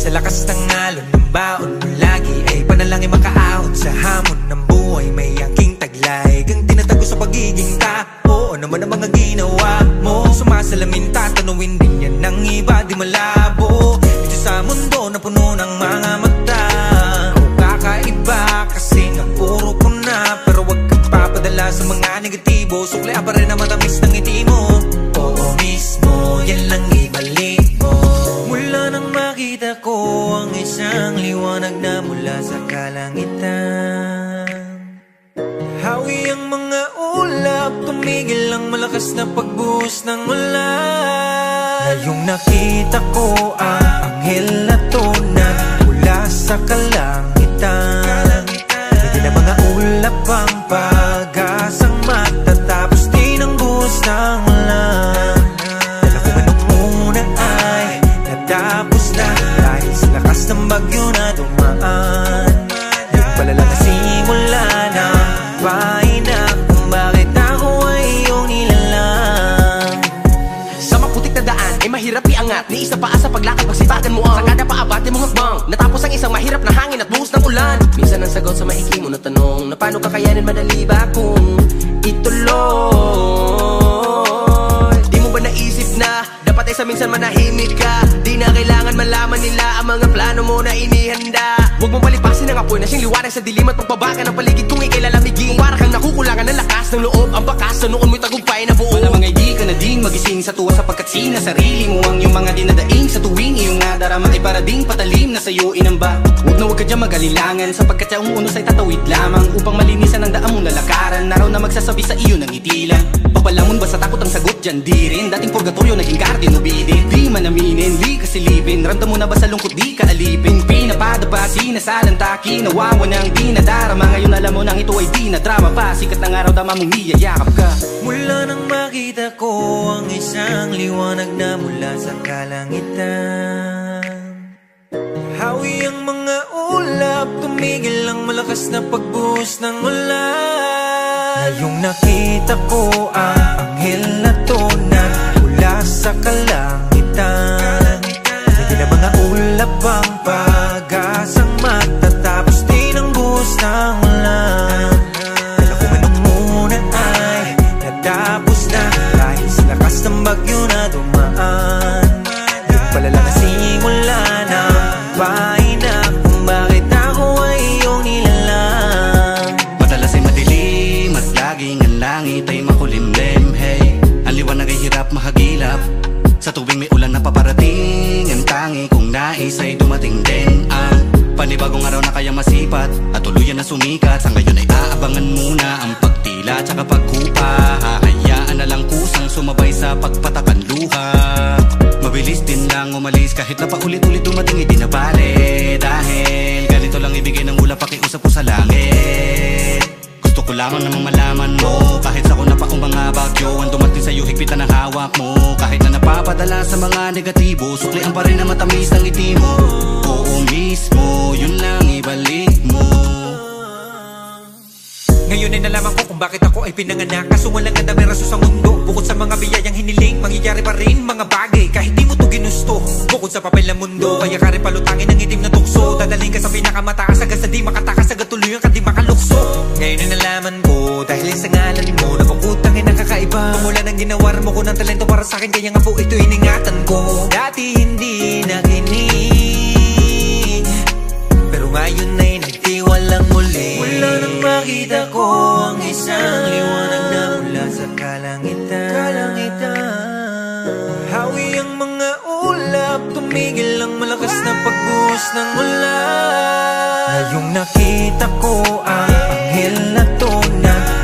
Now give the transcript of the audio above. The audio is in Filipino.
Sa lakas ng alon ng baon mo lagi Ay panalangin makaahon. Sa hamon ng buhay May angking taglay. Kang tinatago sa pagiging tao Ano man ang mga ginawa mo. Sumasalamin tatanungin din yan ng iba Di malabo. Dito sa mundo na puno ng mga mata. Kakaiba kasi nga puro ko na. Pero wag kang papadala sa mga negatibo. Sukli pa rin ang matamis ng ang isang liwanag na mula sa kalangitan. Hawi ang mga ulap Tumigil ang malakas na pagbuhos ng ulan. Ngayong nakita ko ang anghel na tunay Mula sa kalangitan. Hindi na mga ulap ang pag-asang isa pa sa paglakad magsibagan mo ang Sa kada paabate mo hakbang. Natapos ang isang mahirap na hangin at buhos ng ulan. Minsan ang sagot sa maikli mo na tanong Na paano kakayanin madali ba kung ituloy? Di mo ba naisip na dapat ay sa minsan manahimik ka? Di na kailangan malaman nila ang mga plano mo na inihanda. Huwag mong palipasin ang apoy na siyang liwanag sa dilim At pagbabaga ng paligid. Kung ikay Kung para kang nakukulangan ng lakas ng loob. Ang bakas sa noon mo'y tagumpay na buo magising sa tuwa sapagkat sina sarili mo ang iyong mga dinadaing sa tuwing nadarama ay parading patalim na sa'yo inamba. Huwag na huwag ka dyan mag-alilangan sapagkat yung unos ay tatawid lamang upang malinisan ang daan mong lalakaran. Naraw na magsasabi sa iyo ng itilan Papalamon ba sa takot ang sagot dyan di rin. Dating purgatorio naging garden ubidin Di man aminin, di kasilipin Ramdam mo na ba sa lungkot di ka alipin. Pinapadapa, sinasalantaki Nawawa ng di nadarama Ngayon alam mo nang ito ay di na drama pa. Sikat ng araw tama mong niyayakap ka. Mula nang makita ko ang isang liwanag na mula sa kalangitan Hawi ang mga ulap, tumigil ang malakas na pagbuhos ng ulan. Ngayong nakita ko ang anghel na tunay mula sa kalangitan ay madilim at laging ang langit ay makulimlim. Hey, ang liwanag ay hirap mahagilap. Sa tuwing may ulan na paparating Ang tangi kung nais ay dumating din. Ang panibagong araw na kaya masipat At tuluyan na sumikat. Sa ngayon ay aabangan muna ang pagtila Tsaka pagkupa. Hahayaan na lang kusang sumabay sa pagpatakan luha. Mabilis din lang umalis kahit na paulit-ulit dumating hindi na bale. Dahil ganito lang ibigay ng ulap pakiusap ko sa langit Ko lamang namang malaman mo. Kahit sa na pa ang mga bagyo Ang dumating sa'yo higpitan ng hawak mo. Kahit na napapadala sa mga negatibo Suklian pa rin na matamis ng ngiti mo. Oo mismo, yun lang Ngayon ay nalaman ko kung bakit ako ay pinanganak. Kaso walang ganda may raso sa mundo. Bukod sa mga biyayang hiniling Mangyayari pa rin mga bagay. Kahit di mo to ginusto Bukod sa papel ng mundo Kaya ka rin palutangin ng itim na tukso. Dadaling ka sa pinakamataas Hanggang sa di makatakas Hanggang tuluyan ka di makalukso. Ngayon ay nalaman ko Dahil sa ngalan mo Napakutangin ang kakaiba Mula nang ginawar mo ko ng talento para sa akin Kaya nga po ito iningatan ko. Dati hindi nakinig pero ngayon ay nagtiwalang muli Wala nang makita ko ang isang liwanag na mula sa kalangitan. Kalangitan. Hawi ang mga ulap. Tumigil ang malakas na pagbuhos ng ulan. Ngayong nakita ko ang anghel na tunay